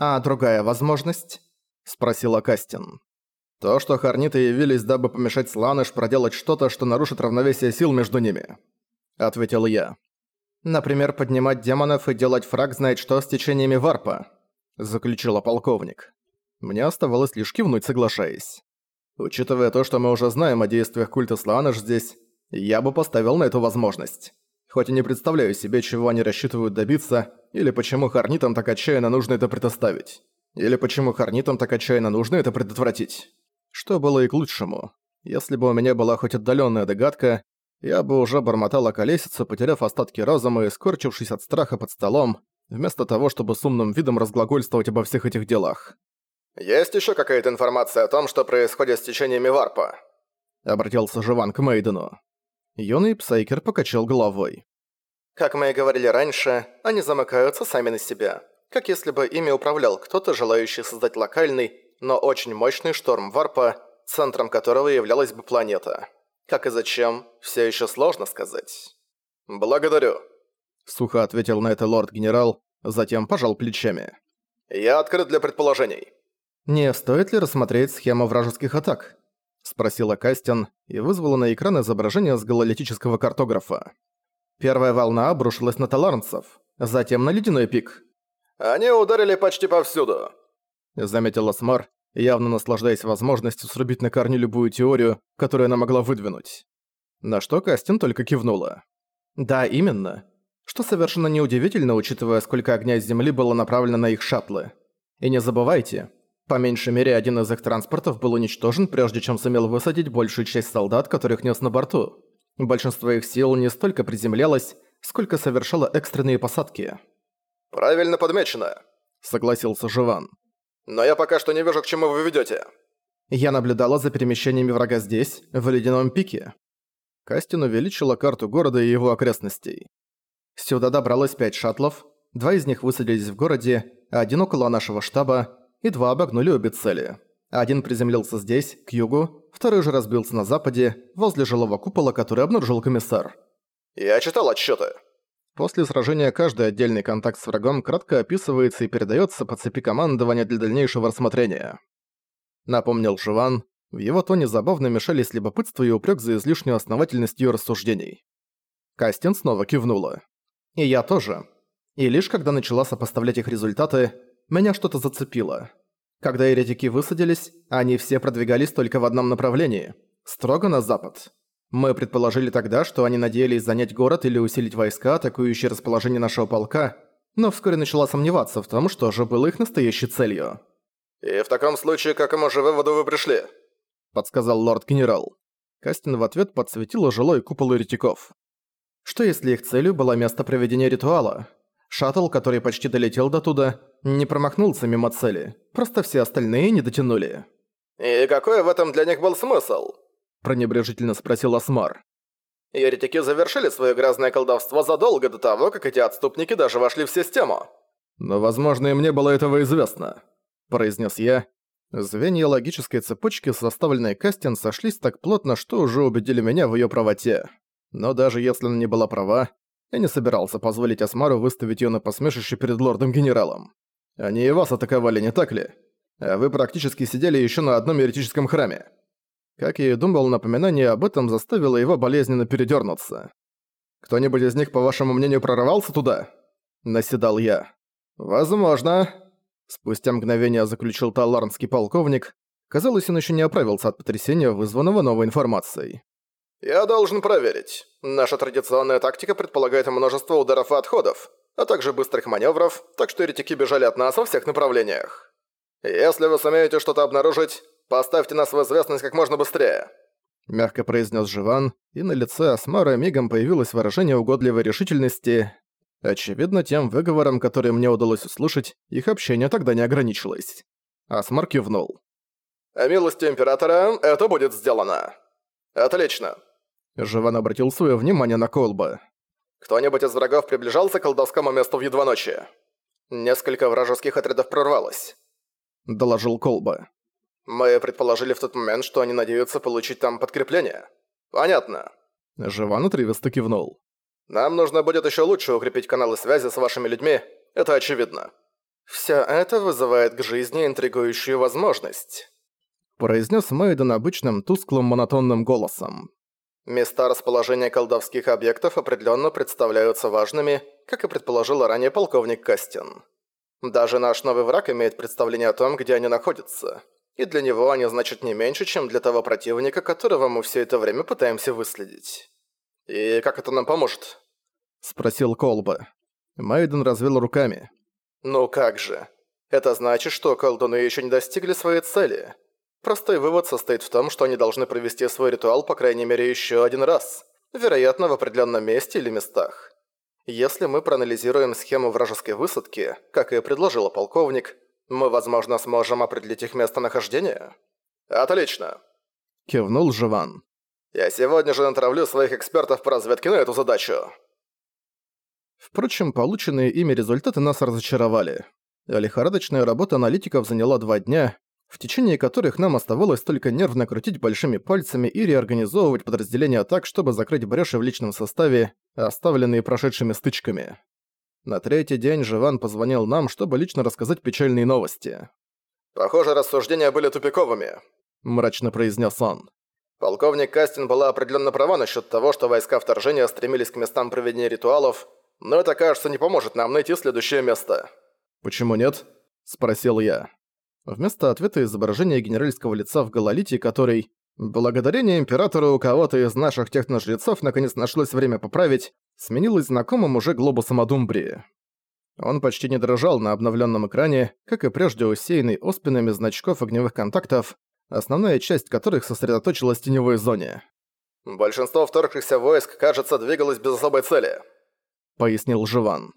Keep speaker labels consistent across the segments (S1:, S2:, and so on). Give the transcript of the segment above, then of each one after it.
S1: «А другая возможность?» – спросила Кастин. «То, что Харниты явились, дабы помешать Сланыш проделать что-то, что нарушит равновесие сил между ними», – ответил я. «Например, поднимать демонов и делать фраг знает что с течениями варпа», – заключила полковник. Мне оставалось лишь кивнуть, соглашаясь. Учитывая то, что мы уже знаем о действиях культа Сланыш здесь, я бы поставил на эту возможность. Хоть и не представляю себе, чего они рассчитывают добиться, или почему Харнитам так отчаянно нужно это предоставить. Или почему Харнитам так отчаянно нужно это предотвратить. Что было и к лучшему. Если бы у меня была хоть отдаленная догадка, я бы уже бормотала колесицу, потеряв остатки разума и скорчившись от страха под столом, вместо того, чтобы с умным видом разглагольствовать обо всех этих делах.
S2: «Есть еще какая-то информация о том, что происходит с течениями варпа?»
S1: Обратился Живан к Мейдену. Юный Псайкер покачал головой.
S3: «Как мы и говорили раньше, они замыкаются сами на себя. Как если бы ими управлял кто-то, желающий создать локальный, но очень мощный шторм варпа, центром которого являлась бы планета. Как и зачем, все еще сложно сказать.
S2: «Благодарю», —
S1: сухо ответил на это лорд-генерал, затем пожал плечами.
S2: «Я открыт для предположений».
S1: «Не стоит ли рассмотреть схему вражеских атак?» — спросила Кастин и вызвала на экран изображение с гололитического картографа. Первая волна обрушилась на таларнцев, затем на ледяной пик.
S2: «Они ударили почти повсюду», —
S1: заметила Смар, явно наслаждаясь возможностью срубить на корню любую теорию, которую она могла выдвинуть. На что Кастин только кивнула. «Да, именно. Что совершенно неудивительно, учитывая, сколько огня с Земли было направлено на их шаттлы. И не забывайте, по меньшей мере, один из их транспортов был уничтожен, прежде чем сумел высадить большую часть солдат, которых нес на борту. Большинство их сил не столько приземлялось, сколько совершало экстренные посадки.
S2: «Правильно подмечено», —
S1: согласился Живан.
S2: «Но я пока что не вижу, к чему вы ведете.
S1: Я наблюдала за перемещениями врага здесь, в Ледяном пике. Кастин увеличила карту города и его окрестностей. Сюда добралось пять шаттлов, два из них высадились в городе, а один около нашего штаба, и два обогнули обе цели. Один приземлился здесь, к югу, второй же разбился на западе, возле жилого купола, который обнаружил комиссар.
S2: «Я читал отчеты.
S1: После сражения каждый отдельный контакт с врагом кратко описывается и передается по цепи командования для дальнейшего рассмотрения. Напомнил Живан, в его тоне забавно мешались любопытство и упрек за излишнюю основательность ее рассуждений. Кастин снова кивнула. И я тоже. И лишь когда начала сопоставлять их результаты, меня что-то зацепило. Когда еретики высадились, они все продвигались только в одном направлении – строго на запад. Мы предположили тогда, что они надеялись занять город или усилить войска, атакующие расположение нашего полка, но вскоре начала сомневаться в том, что же было их настоящей целью.
S2: «И в таком случае, к какому же выводу вы пришли?»
S1: – подсказал лорд-генерал. Кастин в ответ подсветила жилой купол еретиков. Что если их целью было место проведения ритуала? Шаттл, который почти долетел до туда, не промахнулся мимо цели. Просто все остальные не дотянули.
S2: «И какой в этом для них был смысл?»
S1: пренебрежительно спросил Асмар.
S2: «Еретики завершили свое грязное колдовство задолго до того, как эти отступники даже вошли в систему».
S1: «Но, возможно, и мне было этого известно», – произнес я. Звенья логической цепочки, составленной Кастин, сошлись так плотно, что уже убедили меня в ее правоте. Но даже если она не была права, я не собирался позволить Асмару выставить её на посмешище перед лордом-генералом. Они и вас атаковали, не так ли? А вы практически сидели ещё на одном еретическом храме. Как я и думал, напоминание об этом заставило его болезненно передёрнуться. «Кто-нибудь из них, по вашему мнению, прорывался туда?» Наседал я. «Возможно». Спустя мгновение заключил таларнский полковник. Казалось, он ещё не оправился от потрясения, вызванного новой информацией.
S2: «Я должен проверить. Наша традиционная тактика предполагает множество ударов и отходов, а также быстрых маневров, так что еретики бежали от нас во всех направлениях. Если вы сумеете что-то обнаружить, поставьте нас в известность как можно быстрее».
S1: Мягко произнес Живан, и на лице Асмара мигом появилось выражение угодливой решительности. Очевидно, тем выговором, который мне удалось услышать, их общение тогда не ограничилось. Асмар кивнул.
S2: «О милости Императора это будет сделано». «Отлично.
S1: Живан обратил свое внимание на Колба.
S2: «Кто-нибудь из врагов приближался к колдовскому месту в едва ночи?» «Несколько вражеских отрядов прорвалось», —
S1: доложил Колба.
S2: «Мы предположили в тот момент, что они надеются получить там подкрепление». «Понятно».
S1: Живан отрывисто кивнул.
S2: «Нам нужно будет еще лучше укрепить каналы связи с вашими людьми, это очевидно».
S3: Все это вызывает к жизни интригующую возможность»,
S1: произнес Мэйден обычным тусклым монотонным голосом.
S3: Места расположения колдовских объектов определенно представляются важными, как и предположил ранее полковник Кастин. Даже наш новый враг имеет представление о том, где они находятся. И для него они значат не меньше, чем для того противника, которого мы все это время пытаемся выследить. И как это нам поможет?
S1: Спросил Колба. Майден развел руками.
S3: Ну как же. Это значит, что колдуны еще не достигли своей цели. Простой вывод состоит в том, что они должны провести свой ритуал по крайней мере еще один раз, вероятно, в определенном месте или местах. Если мы проанализируем схему вражеской высадки, как и предложил полковник, мы, возможно, сможем определить их местонахождение? Отлично.
S1: Кивнул Живан.
S3: Я сегодня же натравлю своих экспертов по разведке на эту задачу.
S1: Впрочем, полученные ими результаты нас разочаровали. Лихорадочная работа аналитиков заняла два дня, в течение которых нам оставалось только нервно крутить большими пальцами и реорганизовывать подразделения так, чтобы закрыть бреши в личном составе, оставленные прошедшими стычками. На третий день Живан позвонил нам, чтобы лично рассказать печальные новости.
S3: «Похоже, рассуждения были тупиковыми», – мрачно произнес он. Полковник Кастин была определенно права насчет того, что войска вторжения стремились к местам проведения ритуалов, но это, кажется, не поможет нам найти следующее место.
S1: «Почему нет?» – спросил я. Вместо ответа изображение генеральского лица в гололите, который, благодарение императору у кого-то из наших техножрецов наконец нашлось время поправить, сменилось знакомым уже глобусом Адумбрии. Он почти не дрожал на обновленном экране, как и прежде усеянный оспинами значков огневых контактов, основная часть которых сосредоточилась в теневой зоне.
S3: «Большинство вторгшихся войск, кажется, двигалось без особой цели», —
S1: пояснил Живан.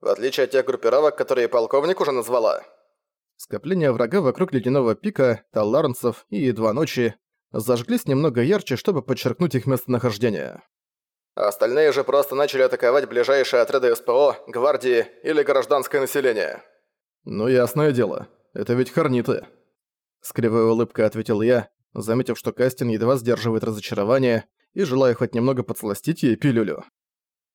S3: «В отличие от тех группировок, которые полковник уже назвала».
S1: Скопления врага вокруг Ледяного пика, таларнцев и Едва ночи зажглись немного ярче, чтобы подчеркнуть их местонахождение.
S3: Остальные же просто начали атаковать ближайшие отряды СПО, гвардии или гражданское население.
S1: «Ну ясное дело, это ведь хорниты». С кривой улыбкой ответил я, заметив, что Кастин едва сдерживает разочарование и желая хоть немного подсластить ей пилюлю.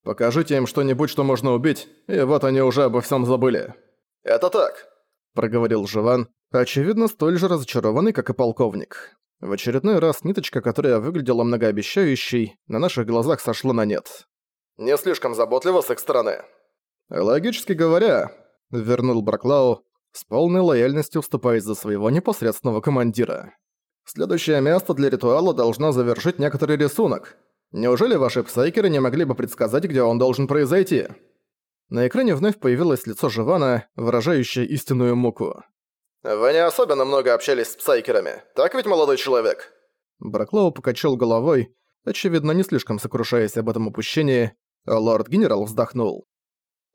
S1: «Покажите им что-нибудь, что можно убить, и вот они уже обо всем забыли».
S3: «Это так»,
S1: проговорил Живан, очевидно, столь же разочарованный, как и полковник. В очередной раз ниточка, которая выглядела многообещающей, на наших глазах сошла на нет.
S3: «Не слишком заботливо с их стороны».
S1: «Логически говоря», — вернул Браклау, с полной лояльностью вступая за своего непосредственного командира. «Следующее место для ритуала должно завершить некоторый рисунок. Неужели ваши псайкеры не могли бы предсказать, где он должен произойти?» На экране вновь появилось лицо Живана, выражающее истинную муку.
S3: «Вы не особенно много общались с псайкерами, так ведь, молодой человек?»
S1: Браклоу покачал головой, очевидно, не слишком сокрушаясь об этом упущении, лорд-генерал вздохнул.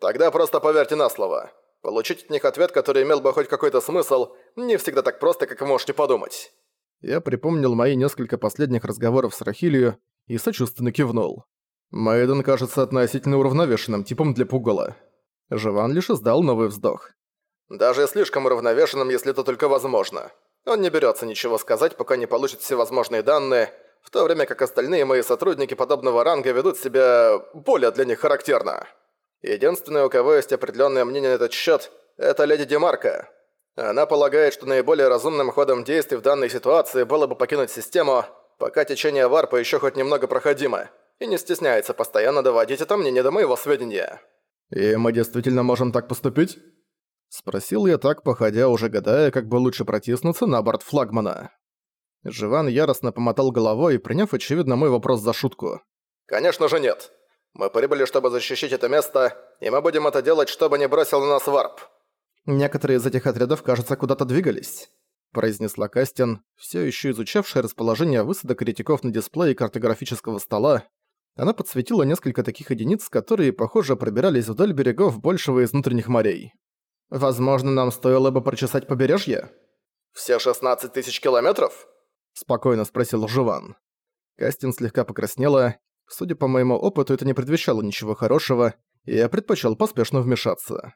S3: «Тогда просто поверьте на слово. Получить от них ответ, который имел бы хоть какой-то смысл, не всегда так просто, как вы можете подумать».
S1: Я припомнил мои несколько последних разговоров с Рахилью и сочувственно кивнул. Мэйден кажется относительно уравновешенным типом для пугала. Живан лишь издал новый вздох.
S3: «Даже слишком уравновешенным, если это только возможно. Он не берется ничего сказать, пока не получит все возможные данные, в то время как остальные мои сотрудники подобного ранга ведут себя более для них характерно. Единственное, у кого есть определенное мнение на этот счет, это леди Демарка. Она полагает, что наиболее разумным ходом действий в данной ситуации было бы покинуть систему, пока течение варпа еще хоть немного проходимо и не стесняется постоянно доводить это мнение до моего сведения.
S1: «И мы действительно можем так поступить?» Спросил я так, походя, уже гадая, как бы лучше протиснуться на борт флагмана. Живан яростно помотал головой, приняв, очевидно, мой вопрос за шутку.
S3: «Конечно же нет. Мы прибыли, чтобы защищать это место, и мы будем это делать, чтобы не бросил на нас варп».
S1: «Некоторые из этих отрядов, кажется, куда-то двигались», произнесла Кастин, все еще изучавшая расположение высадок ретиков на дисплее картографического стола, она подсветила несколько таких единиц, которые, похоже, пробирались вдоль берегов большего из внутренних морей. «Возможно, нам стоило бы прочесать побережье?»
S3: «Все 16 тысяч километров?»
S1: – спокойно спросил Жуван. Кастин слегка покраснела. Судя по моему опыту, это не предвещало ничего хорошего, и я предпочел поспешно вмешаться.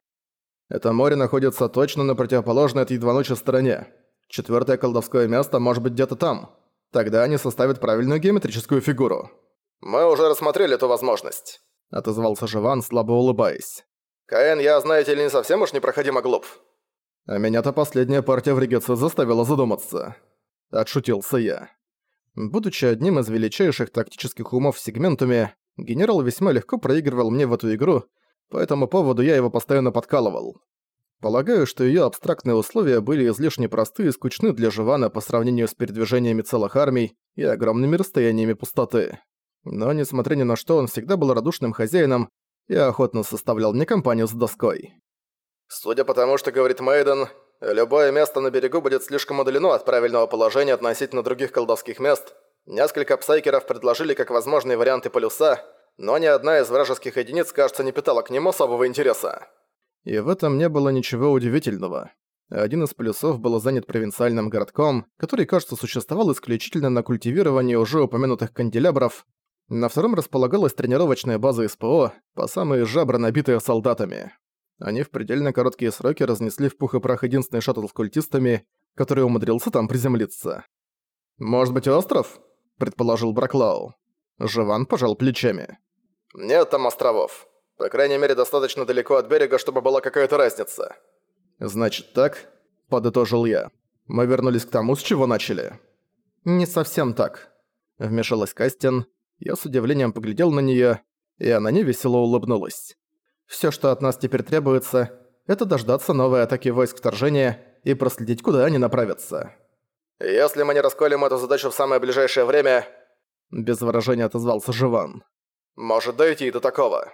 S1: Это море находится точно на противоположной от едва ночи стороне. Четвёртое колдовское место может быть где-то там. Тогда они составят правильную геометрическую фигуру.
S3: «Мы уже рассмотрели эту возможность», —
S1: отозвался Живан, слабо улыбаясь.
S3: «Каэн, я, знаете ли, не совсем уж непроходимо глуп.
S1: А меня-то последняя партия в Ригетсу заставила задуматься. Отшутился я. Будучи одним из величайших тактических умов в сегментуме, генерал весьма легко проигрывал мне в эту игру, по этому поводу я его постоянно подкалывал. Полагаю, что её абстрактные условия были излишне просты и скучны для Живана по сравнению с передвижениями целых армий и огромными расстояниями пустоты. Но, несмотря ни на что, он всегда был радушным хозяином и охотно составлял мне компанию с доской.
S2: «Судя по тому, что говорит Мейден, любое место на берегу будет слишком удалено от правильного положения относительно других колдовских мест. Несколько псайкеров предложили как возможные варианты полюса, но ни одна из вражеских единиц, кажется, не питала к нему особого интереса».
S1: И в этом не было ничего удивительного. Один из полюсов был занят провинциальным городком, который, кажется, существовал исключительно на культивировании уже упомянутых канделябров. На втором располагалась тренировочная база СПО, по самые жабры, набитые солдатами. Они в предельно короткие сроки разнесли в пух и прах единственный шаттл с культистами, который умудрился там приземлиться. «Может быть, остров?» – предположил Браклау. Живан пожал плечами.
S2: «Нет там островов. По крайней мере, достаточно далеко от берега, чтобы была какая-то разница».
S1: «Значит так?» – подытожил я. «Мы вернулись к тому, с чего начали». «Не совсем так», – вмешалась Кастин. Я с удивлением поглядел на неё, и она невесело улыбнулась. «Всё, что от нас теперь требуется, это дождаться новой атаки войск вторжения и проследить, куда они направятся».
S2: «Если мы не расколем эту задачу в самое ближайшее время...»
S1: Без выражения отозвался Живан.
S2: «Может дойти и до такого».